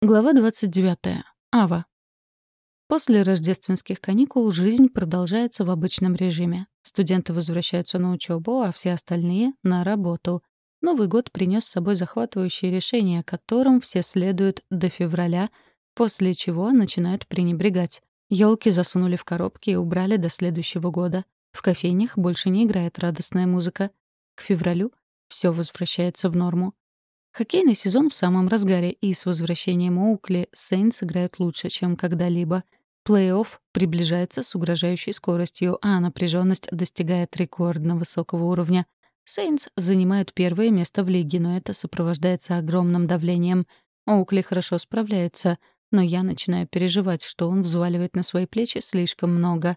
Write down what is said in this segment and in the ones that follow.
Глава 29. Ава. После рождественских каникул жизнь продолжается в обычном режиме. Студенты возвращаются на учебу, а все остальные — на работу. Новый год принес с собой захватывающие решения, которым все следуют до февраля, после чего начинают пренебрегать. Елки засунули в коробки и убрали до следующего года. В кофейнях больше не играет радостная музыка. К февралю все возвращается в норму. Хоккейный сезон в самом разгаре, и с возвращением Оукли Сейнс играют лучше, чем когда-либо. Плей-офф приближается с угрожающей скоростью, а напряженность достигает рекордно высокого уровня. Сейнс занимают первое место в лиге, но это сопровождается огромным давлением. Оукли хорошо справляется, но я начинаю переживать, что он взваливает на свои плечи слишком много.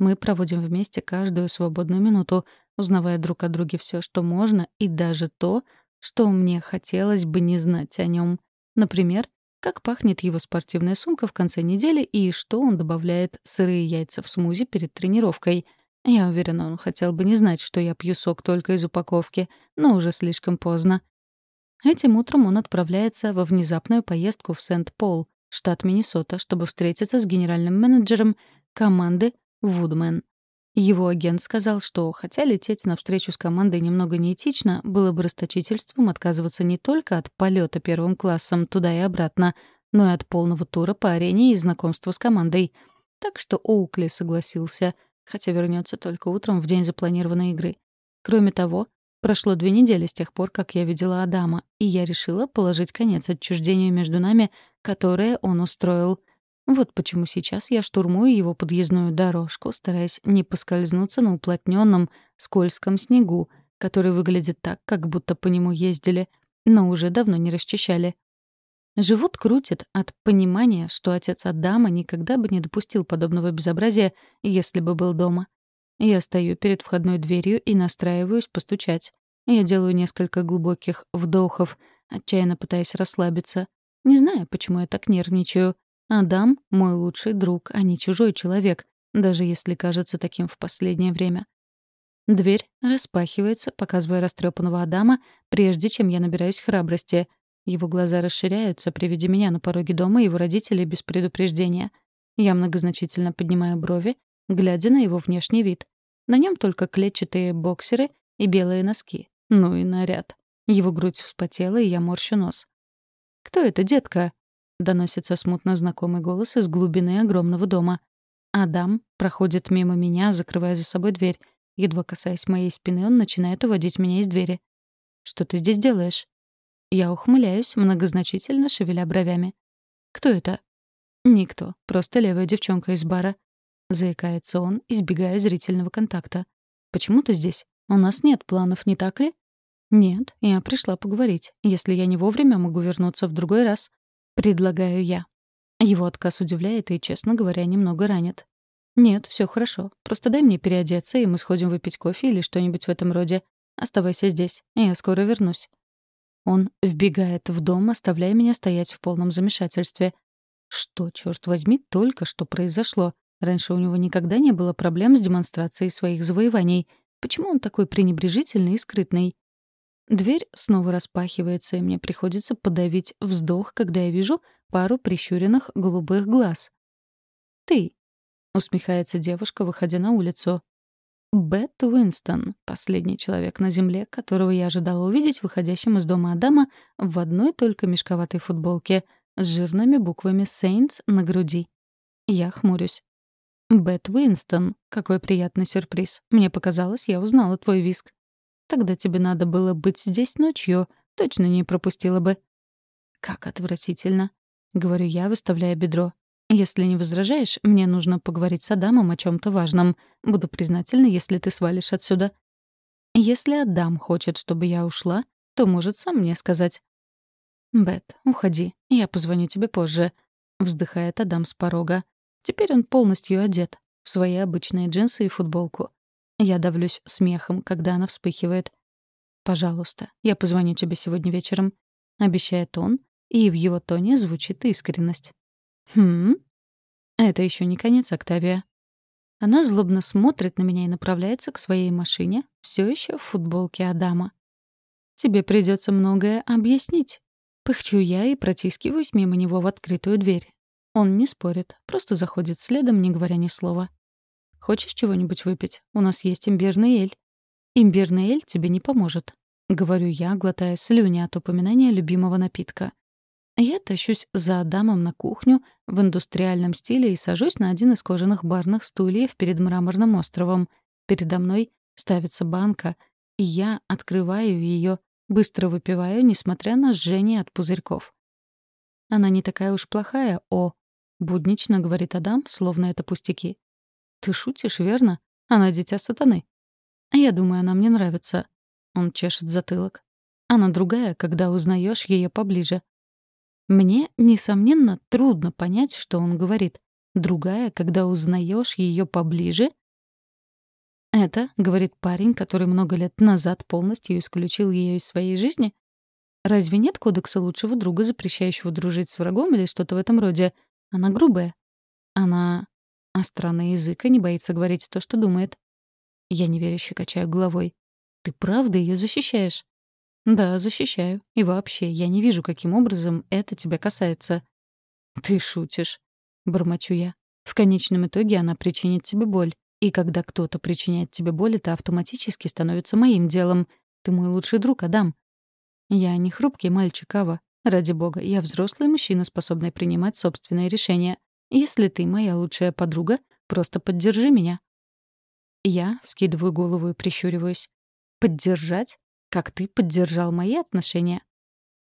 Мы проводим вместе каждую свободную минуту, узнавая друг о друге все, что можно, и даже то, что мне хотелось бы не знать о нем. Например, как пахнет его спортивная сумка в конце недели и что он добавляет сырые яйца в смузи перед тренировкой. Я уверена, он хотел бы не знать, что я пью сок только из упаковки, но уже слишком поздно. Этим утром он отправляется во внезапную поездку в Сент-Пол, штат Миннесота, чтобы встретиться с генеральным менеджером команды «Вудмен». Его агент сказал, что, хотя лететь на встречу с командой немного неэтично, было бы расточительством отказываться не только от полета первым классом туда и обратно, но и от полного тура по арене и знакомства с командой. Так что Оукли согласился, хотя вернется только утром в день запланированной игры. Кроме того, прошло две недели с тех пор, как я видела Адама, и я решила положить конец отчуждению между нами, которое он устроил — вот почему сейчас я штурмую его подъездную дорожку, стараясь не поскользнуться на уплотненном скользком снегу, который выглядит так, как будто по нему ездили, но уже давно не расчищали. Живот крутит от понимания, что отец Адама никогда бы не допустил подобного безобразия, если бы был дома. Я стою перед входной дверью и настраиваюсь постучать. Я делаю несколько глубоких вдохов, отчаянно пытаясь расслабиться. Не знаю, почему я так нервничаю. Адам — мой лучший друг, а не чужой человек, даже если кажется таким в последнее время. Дверь распахивается, показывая растрепанного Адама, прежде чем я набираюсь храбрости. Его глаза расширяются при виде меня на пороге дома и его родителей без предупреждения. Я многозначительно поднимаю брови, глядя на его внешний вид. На нем только клетчатые боксеры и белые носки. Ну и наряд. Его грудь вспотела, и я морщу нос. «Кто это, детка?» Доносится смутно знакомый голос из глубины огромного дома. Адам проходит мимо меня, закрывая за собой дверь. Едва касаясь моей спины, он начинает уводить меня из двери. «Что ты здесь делаешь?» Я ухмыляюсь, многозначительно шевеля бровями. «Кто это?» «Никто. Просто левая девчонка из бара». Заикается он, избегая зрительного контакта. «Почему ты здесь? У нас нет планов, не так ли?» «Нет, я пришла поговорить. Если я не вовремя, могу вернуться в другой раз. Предлагаю я. Его отказ удивляет и, честно говоря, немного ранит. «Нет, все хорошо. Просто дай мне переодеться, и мы сходим выпить кофе или что-нибудь в этом роде. Оставайся здесь. Я скоро вернусь». Он вбегает в дом, оставляя меня стоять в полном замешательстве. Что, черт возьми, только что произошло? Раньше у него никогда не было проблем с демонстрацией своих завоеваний. Почему он такой пренебрежительный и скрытный? Дверь снова распахивается, и мне приходится подавить вздох, когда я вижу пару прищуренных голубых глаз. «Ты», — усмехается девушка, выходя на улицу. Бет Уинстон, последний человек на Земле, которого я ожидала увидеть выходящим из дома Адама в одной только мешковатой футболке с жирными буквами «Saints» на груди. Я хмурюсь. «Бет Уинстон, какой приятный сюрприз. Мне показалось, я узнала твой виск». Тогда тебе надо было быть здесь ночью. Точно не пропустила бы». «Как отвратительно», — говорю я, выставляя бедро. «Если не возражаешь, мне нужно поговорить с Адамом о чем то важном. Буду признательна, если ты свалишь отсюда». «Если Адам хочет, чтобы я ушла, то может сам мне сказать». «Бет, уходи. Я позвоню тебе позже», — вздыхает Адам с порога. Теперь он полностью одет, в свои обычные джинсы и футболку. Я давлюсь смехом, когда она вспыхивает. «Пожалуйста, я позвоню тебе сегодня вечером», — обещает он, и в его тоне звучит искренность. «Хм? Это еще не конец, Октавия». Она злобно смотрит на меня и направляется к своей машине, все еще в футболке Адама. «Тебе придется многое объяснить», Пыхчу я и протискиваюсь мимо него в открытую дверь. Он не спорит, просто заходит следом, не говоря ни слова. «Хочешь чего-нибудь выпить? У нас есть имбирный эль». «Имбирный эль тебе не поможет», — говорю я, глотая слюни от упоминания любимого напитка. Я тащусь за Адамом на кухню в индустриальном стиле и сажусь на один из кожаных барных стульев перед мраморным островом. Передо мной ставится банка, и я открываю ее, быстро выпиваю, несмотря на жжение от пузырьков. «Она не такая уж плохая, о!» — буднично говорит Адам, словно это пустяки. «Ты шутишь, верно? Она дитя сатаны». «Я думаю, она мне нравится». Он чешет затылок. «Она другая, когда узнаешь ее поближе». Мне, несомненно, трудно понять, что он говорит. Другая, когда узнаешь ее поближе. Это, говорит парень, который много лет назад полностью исключил ее из своей жизни. Разве нет кодекса лучшего друга, запрещающего дружить с врагом или что-то в этом роде? Она грубая. Она... А странный язык и не боится говорить то, что думает. Я неверяще качаю головой. Ты правда ее защищаешь? «Да, защищаю. И вообще, я не вижу, каким образом это тебя касается». «Ты шутишь», — бормочу я. «В конечном итоге она причинит тебе боль. И когда кто-то причиняет тебе боль, это автоматически становится моим делом. Ты мой лучший друг, Адам». «Я не хрупкий мальчик, Ава. Ради бога, я взрослый мужчина, способный принимать собственные решения. Если ты моя лучшая подруга, просто поддержи меня». Я скидываю голову и прищуриваюсь. «Поддержать? как ты поддержал мои отношения».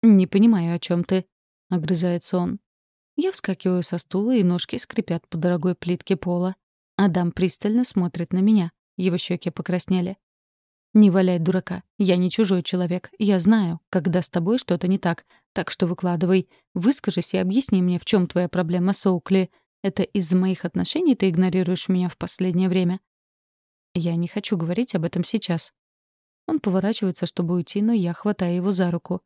«Не понимаю, о чем ты», — огрызается он. Я вскакиваю со стула, и ножки скрипят по дорогой плитке пола. Адам пристально смотрит на меня. Его щеки покраснели. «Не валяй дурака. Я не чужой человек. Я знаю, когда с тобой что-то не так. Так что выкладывай. Выскажись и объясни мне, в чем твоя проблема с Оукли. Это из-за моих отношений ты игнорируешь меня в последнее время?» «Я не хочу говорить об этом сейчас», он поворачивается, чтобы уйти, но я хватаю его за руку.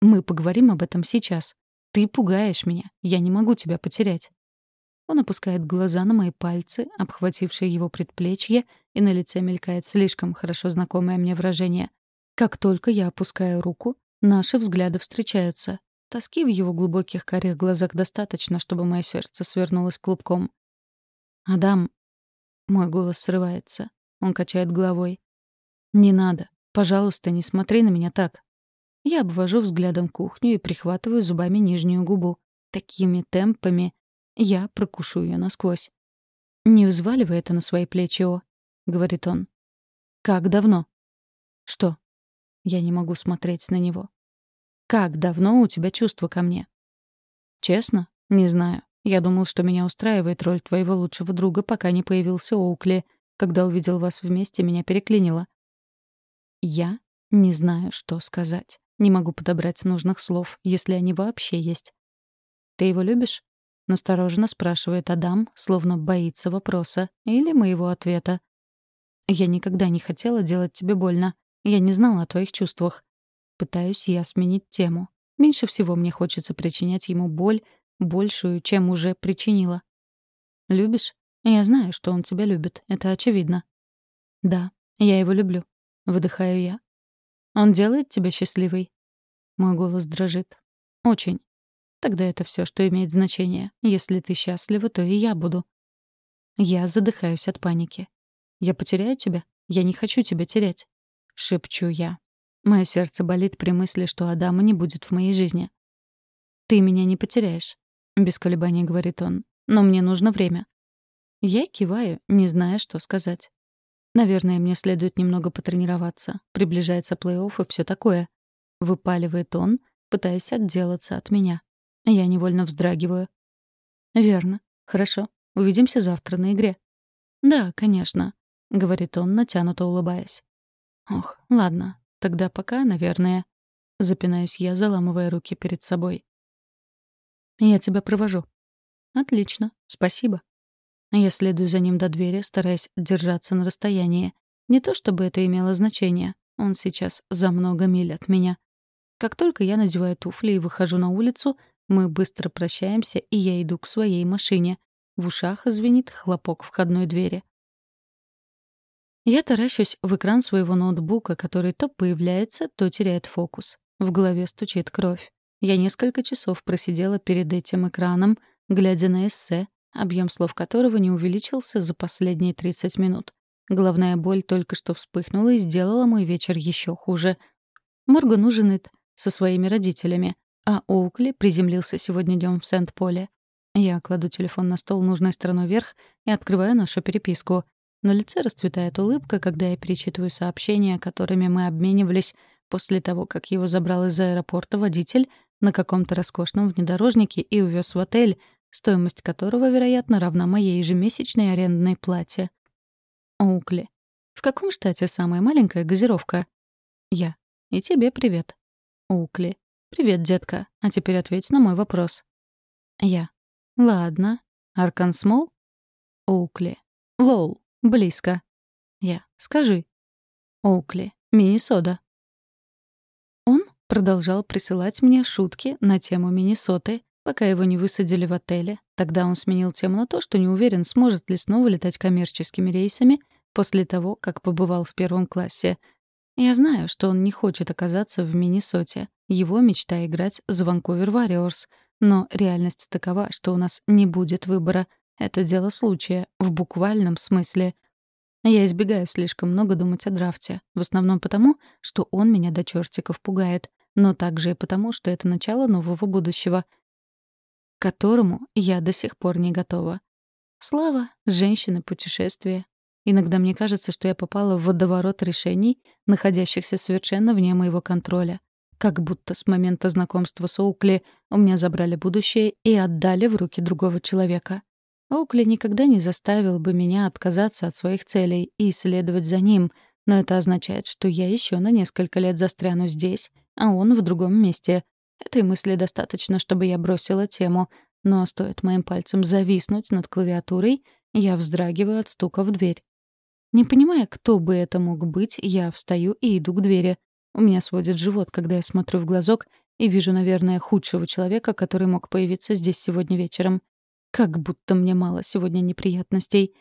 «Мы поговорим об этом сейчас. Ты пугаешь меня. Я не могу тебя потерять». Он опускает глаза на мои пальцы, обхватившие его предплечье, и на лице мелькает слишком хорошо знакомое мне выражение. Как только я опускаю руку, наши взгляды встречаются. Тоски в его глубоких карих глазах достаточно, чтобы мое сердце свернулось клубком. «Адам...» Мой голос срывается. Он качает головой. «Не надо. Пожалуйста, не смотри на меня так. Я обвожу взглядом кухню и прихватываю зубами нижнюю губу. Такими темпами я прокушу ее насквозь. «Не взваливай это на свои плечи, О», — говорит он. «Как давно?» «Что?» Я не могу смотреть на него. «Как давно у тебя чувства ко мне?» «Честно? Не знаю. Я думал, что меня устраивает роль твоего лучшего друга, пока не появился Оукли. Когда увидел вас вместе, меня переклинило. Я не знаю, что сказать. Не могу подобрать нужных слов, если они вообще есть. «Ты его любишь?» — настороженно спрашивает Адам, словно боится вопроса или моего ответа. «Я никогда не хотела делать тебе больно. Я не знала о твоих чувствах. Пытаюсь я сменить тему. Меньше всего мне хочется причинять ему боль, большую, чем уже причинила. Любишь? Я знаю, что он тебя любит. Это очевидно. Да, я его люблю. Выдыхаю я. Он делает тебя счастливой? Мой голос дрожит. Очень. Тогда это все, что имеет значение. Если ты счастлива, то и я буду. Я задыхаюсь от паники. Я потеряю тебя? Я не хочу тебя терять. Шепчу я. Мое сердце болит при мысли, что Адама не будет в моей жизни. «Ты меня не потеряешь», — без колебаний говорит он. «Но мне нужно время». Я киваю, не зная, что сказать. Наверное, мне следует немного потренироваться. Приближается плей-офф и все такое. Выпаливает он, пытаясь отделаться от меня. Я невольно вздрагиваю. «Верно. Хорошо. Увидимся завтра на игре». «Да, конечно», — говорит он, натянуто улыбаясь. «Ох, ладно. Тогда пока, наверное». Запинаюсь я, заламывая руки перед собой. «Я тебя провожу». «Отлично. Спасибо». Я следую за ним до двери, стараясь держаться на расстоянии. Не то чтобы это имело значение. Он сейчас за много миль от меня. Как только я надеваю туфли и выхожу на улицу, мы быстро прощаемся, и я иду к своей машине. В ушах звенит хлопок входной двери. Я таращусь в экран своего ноутбука, который то появляется, то теряет фокус. В голове стучит кровь. Я несколько часов просидела перед этим экраном, глядя на эссе, объем слов которого не увеличился за последние 30 минут. Головная боль только что вспыхнула и сделала мой вечер еще хуже. Морган ужинает со своими родителями, а Оукли приземлился сегодня днем в Сент-Поле. Я кладу телефон на стол нужной стороной вверх и открываю нашу переписку. На лице расцветает улыбка, когда я перечитываю сообщения, которыми мы обменивались после того, как его забрал из аэропорта водитель на каком-то роскошном внедорожнике и увез в отель, стоимость которого, вероятно, равна моей ежемесячной арендной плате. Оукли. В каком штате самая маленькая газировка? Я. И тебе привет. Оукли. Привет, детка. А теперь ответь на мой вопрос. Я. Ладно. Аркансмол? Оукли. Лол. Близко. Я. Скажи. Оукли. Миннесота. Он продолжал присылать мне шутки на тему Миннесоты, пока его не высадили в отеле. Тогда он сменил тему на то, что не уверен, сможет ли снова летать коммерческими рейсами после того, как побывал в первом классе. Я знаю, что он не хочет оказаться в Миннесоте. Его мечта — играть за Ванкувер Warriors. Но реальность такова, что у нас не будет выбора. Это дело случая, в буквальном смысле. Я избегаю слишком много думать о драфте. В основном потому, что он меня до чертиков пугает. Но также и потому, что это начало нового будущего — к которому я до сих пор не готова. Слава, женщины, путешествия. Иногда мне кажется, что я попала в водоворот решений, находящихся совершенно вне моего контроля. Как будто с момента знакомства с Оукли у меня забрали будущее и отдали в руки другого человека. Оукли никогда не заставил бы меня отказаться от своих целей и следовать за ним, но это означает, что я еще на несколько лет застряну здесь, а он в другом месте, Этой мысли достаточно, чтобы я бросила тему, но стоит моим пальцем зависнуть над клавиатурой, я вздрагиваю от стука в дверь. Не понимая, кто бы это мог быть, я встаю и иду к двери. У меня сводит живот, когда я смотрю в глазок и вижу, наверное, худшего человека, который мог появиться здесь сегодня вечером. Как будто мне мало сегодня неприятностей.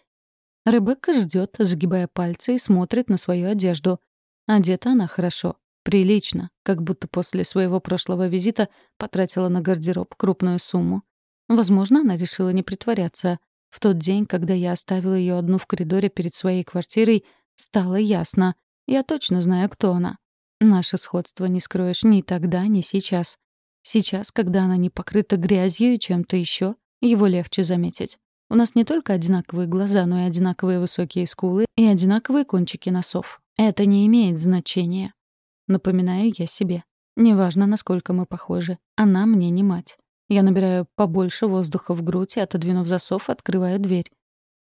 Ребекка ждет, загибая пальцы, и смотрит на свою одежду. Одета она хорошо, Прилично, как будто после своего прошлого визита потратила на гардероб крупную сумму. Возможно, она решила не притворяться. В тот день, когда я оставила ее одну в коридоре перед своей квартирой, стало ясно. Я точно знаю, кто она. Наше сходство не скроешь ни тогда, ни сейчас. Сейчас, когда она не покрыта грязью и чем-то еще, его легче заметить. У нас не только одинаковые глаза, но и одинаковые высокие скулы и одинаковые кончики носов. Это не имеет значения. Напоминаю я себе. Неважно, насколько мы похожи. Она мне не мать. Я набираю побольше воздуха в грудь и, отодвинув засов, открываю дверь.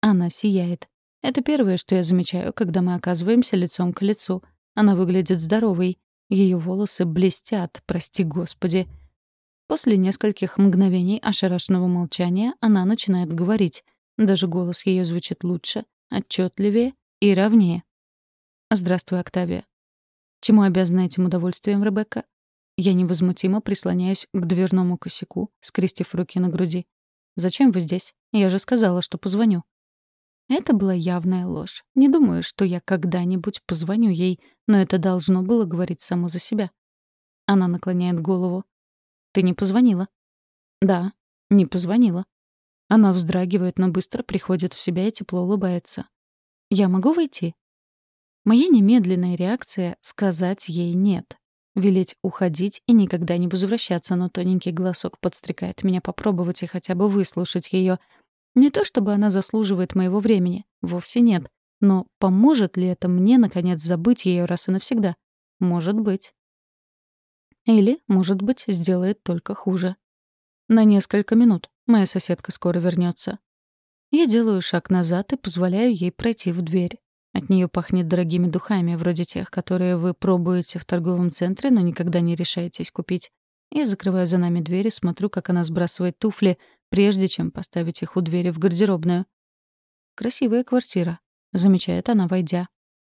Она сияет. Это первое, что я замечаю, когда мы оказываемся лицом к лицу. Она выглядит здоровой. Ее волосы блестят, прости господи. После нескольких мгновений ошарашенного молчания она начинает говорить. Даже голос ее звучит лучше, отчетливее и ровнее. «Здравствуй, Октавия. Чему обязана этим удовольствием Ребекка? Я невозмутимо прислоняюсь к дверному косяку, скрестив руки на груди. «Зачем вы здесь? Я же сказала, что позвоню». Это была явная ложь. Не думаю, что я когда-нибудь позвоню ей, но это должно было говорить само за себя. Она наклоняет голову. «Ты не позвонила?» «Да, не позвонила». Она вздрагивает, но быстро приходит в себя и тепло улыбается. «Я могу войти?» Моя немедленная реакция — сказать ей «нет». Велеть уходить и никогда не возвращаться, но тоненький голосок подстрекает меня попробовать и хотя бы выслушать ее. Не то чтобы она заслуживает моего времени, вовсе нет. Но поможет ли это мне, наконец, забыть ее раз и навсегда? Может быть. Или, может быть, сделает только хуже. На несколько минут. Моя соседка скоро вернется. Я делаю шаг назад и позволяю ей пройти в дверь. От нее пахнет дорогими духами, вроде тех, которые вы пробуете в торговом центре, но никогда не решаетесь купить. Я закрываю за нами дверь и смотрю, как она сбрасывает туфли, прежде чем поставить их у двери в гардеробную. «Красивая квартира», — замечает она, войдя.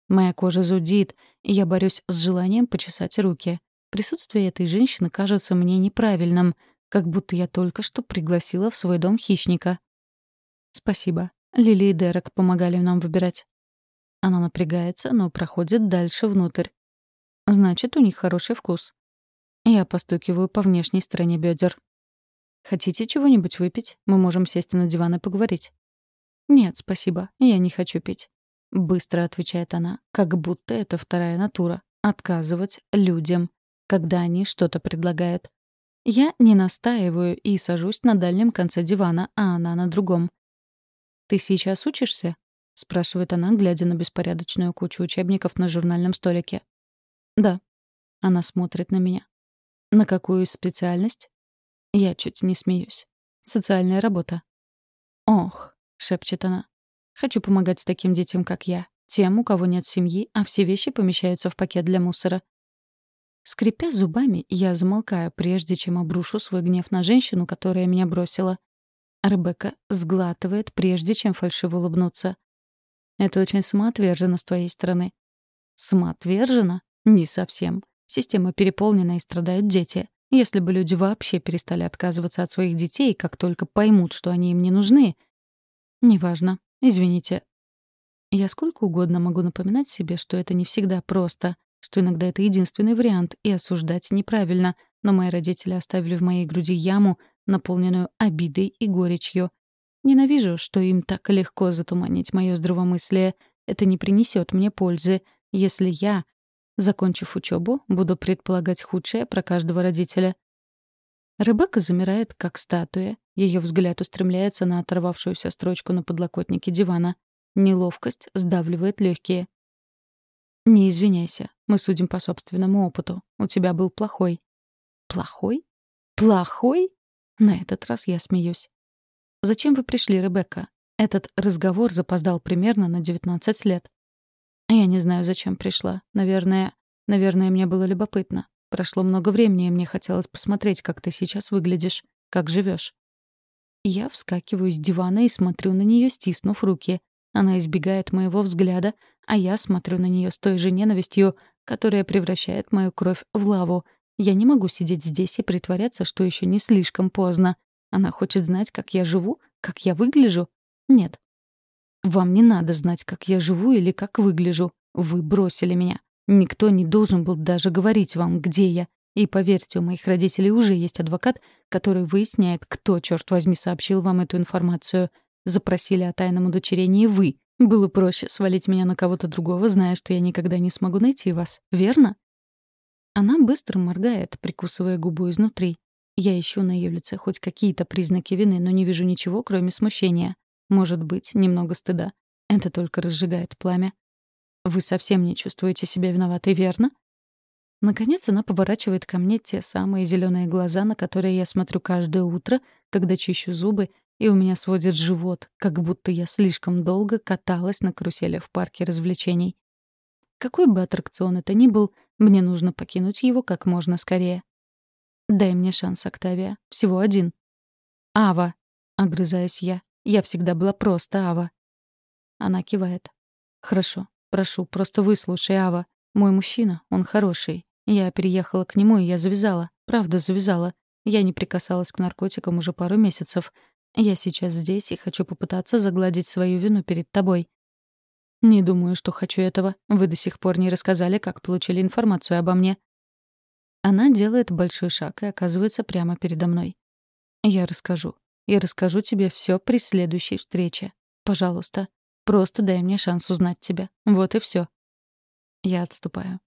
Моя кожа зудит, и я борюсь с желанием почесать руки. Присутствие этой женщины кажется мне неправильным, как будто я только что пригласила в свой дом хищника. «Спасибо. Лили и Дерек помогали нам выбирать». Она напрягается, но проходит дальше внутрь. Значит, у них хороший вкус. Я постукиваю по внешней стороне бедер. «Хотите чего-нибудь выпить? Мы можем сесть на диван и поговорить». «Нет, спасибо. Я не хочу пить». Быстро отвечает она, как будто это вторая натура. Отказывать людям, когда они что-то предлагают. Я не настаиваю и сажусь на дальнем конце дивана, а она на другом. «Ты сейчас учишься?» — спрашивает она, глядя на беспорядочную кучу учебников на журнальном столике. «Да». Она смотрит на меня. «На какую специальность?» Я чуть не смеюсь. «Социальная работа». «Ох», — шепчет она. «Хочу помогать таким детям, как я. Тем, у кого нет семьи, а все вещи помещаются в пакет для мусора. Скрипя зубами, я замолкаю, прежде чем обрушу свой гнев на женщину, которая меня бросила. Ребекка сглатывает, прежде чем фальшиво улыбнуться. Это очень самоотверженно с твоей стороны. Самоотверженно? Не совсем. Система переполнена и страдают дети. Если бы люди вообще перестали отказываться от своих детей, как только поймут, что они им не нужны... Неважно. Извините. Я сколько угодно могу напоминать себе, что это не всегда просто, что иногда это единственный вариант, и осуждать неправильно, но мои родители оставили в моей груди яму, наполненную обидой и горечью. Ненавижу, что им так легко затуманить мое здравомыслие. Это не принесет мне пользы, если я, закончив учебу, буду предполагать худшее про каждого родителя. Ребекка замирает, как статуя. Ее взгляд устремляется на оторвавшуюся строчку на подлокотнике дивана. Неловкость сдавливает легкие. «Не извиняйся. Мы судим по собственному опыту. У тебя был плохой». «Плохой? Плохой?» На этот раз я смеюсь. «Зачем вы пришли, Ребекка? Этот разговор запоздал примерно на 19 лет». «Я не знаю, зачем пришла. Наверное, наверное, мне было любопытно. Прошло много времени, и мне хотелось посмотреть, как ты сейчас выглядишь, как живешь. Я вскакиваю с дивана и смотрю на нее, стиснув руки. Она избегает моего взгляда, а я смотрю на нее с той же ненавистью, которая превращает мою кровь в лаву. Я не могу сидеть здесь и притворяться, что еще не слишком поздно. Она хочет знать, как я живу, как я выгляжу? Нет. Вам не надо знать, как я живу или как выгляжу. Вы бросили меня. Никто не должен был даже говорить вам, где я. И поверьте, у моих родителей уже есть адвокат, который выясняет, кто, черт возьми, сообщил вам эту информацию. Запросили о тайном удочерении вы. Было проще свалить меня на кого-то другого, зная, что я никогда не смогу найти вас. Верно? Она быстро моргает, прикусывая губу изнутри. Я ищу на ее лице хоть какие-то признаки вины, но не вижу ничего, кроме смущения. Может быть, немного стыда. Это только разжигает пламя. Вы совсем не чувствуете себя виноватой, верно? Наконец она поворачивает ко мне те самые зеленые глаза, на которые я смотрю каждое утро, когда чищу зубы и у меня сводит живот, как будто я слишком долго каталась на карусели в парке развлечений. Какой бы аттракцион это ни был, мне нужно покинуть его как можно скорее. Дай мне шанс, Октавия. Всего один. «Ава», — огрызаюсь я. Я всегда была просто Ава. Она кивает. «Хорошо. Прошу, просто выслушай, Ава. Мой мужчина, он хороший. Я переехала к нему, и я завязала. Правда, завязала. Я не прикасалась к наркотикам уже пару месяцев. Я сейчас здесь и хочу попытаться загладить свою вину перед тобой. Не думаю, что хочу этого. Вы до сих пор не рассказали, как получили информацию обо мне. Она делает большой шаг и оказывается прямо передо мной. Я расскажу. Я расскажу тебе все при следующей встрече. Пожалуйста, просто дай мне шанс узнать тебя. Вот и все. Я отступаю.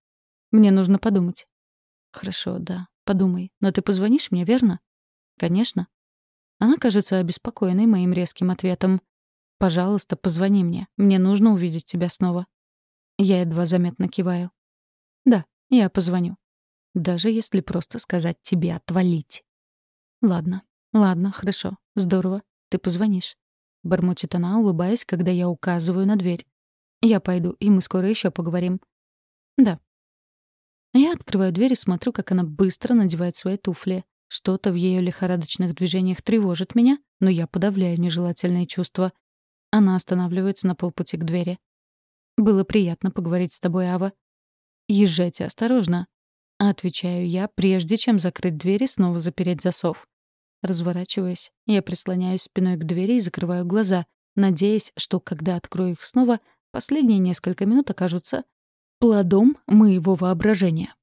Мне нужно подумать. Хорошо, да, подумай. Но ты позвонишь мне, верно? Конечно. Она кажется обеспокоенной моим резким ответом. «Пожалуйста, позвони мне. Мне нужно увидеть тебя снова». Я едва заметно киваю. «Да, я позвоню. Даже если просто сказать тебе отвалить». «Ладно, ладно, хорошо. Здорово. Ты позвонишь». Бормочет она, улыбаясь, когда я указываю на дверь. «Я пойду, и мы скоро еще поговорим». «Да». Я открываю дверь и смотрю, как она быстро надевает свои туфли. Что-то в ее лихорадочных движениях тревожит меня, но я подавляю нежелательные чувства. Она останавливается на полпути к двери. «Было приятно поговорить с тобой, Ава». «Езжайте осторожно», — отвечаю я, прежде чем закрыть дверь и снова запереть засов. Разворачиваясь, я прислоняюсь спиной к двери и закрываю глаза, надеясь, что, когда открою их снова, последние несколько минут окажутся плодом моего воображения.